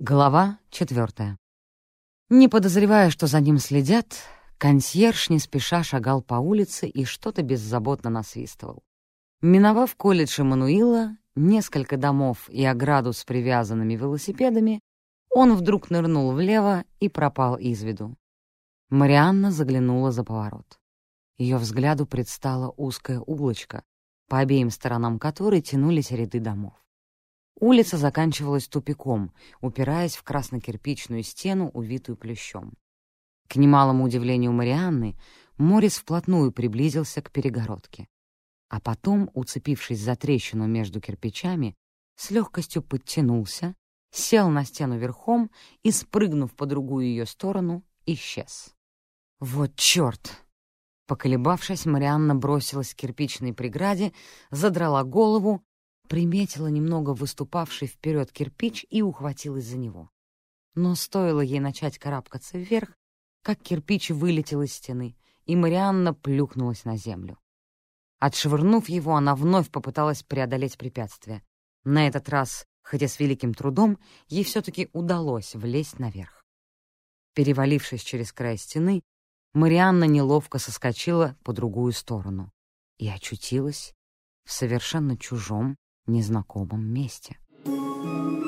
Глава четвертая. Не подозревая, что за ним следят, консьерж не спеша шагал по улице и что-то беззаботно насвистывал. Миновав колледж Эммануила, несколько домов и ограду с привязанными велосипедами, он вдруг нырнул влево и пропал из виду. Марианна заглянула за поворот. Ее взгляду предстала узкая улочка, по обеим сторонам которой тянулись ряды домов. Улица заканчивалась тупиком, упираясь в красно-кирпичную стену, увитую плющом. К немалому удивлению Марианны, Морис вплотную приблизился к перегородке. А потом, уцепившись за трещину между кирпичами, с легкостью подтянулся, сел на стену верхом и, спрыгнув по другую ее сторону, исчез. «Вот черт!» Поколебавшись, Марианна бросилась к кирпичной преграде, задрала голову приметила немного выступавший вперед кирпич и ухватилась за него. Но стоило ей начать карабкаться вверх, как кирпич вылетел из стены, и Марианна плюхнулась на землю. Отшвырнув его, она вновь попыталась преодолеть препятствие. На этот раз, хотя с великим трудом, ей все-таки удалось влезть наверх. Перевалившись через край стены, Марианна неловко соскочила по другую сторону и очутилась в совершенно чужом, незнакомом месте. Thank you.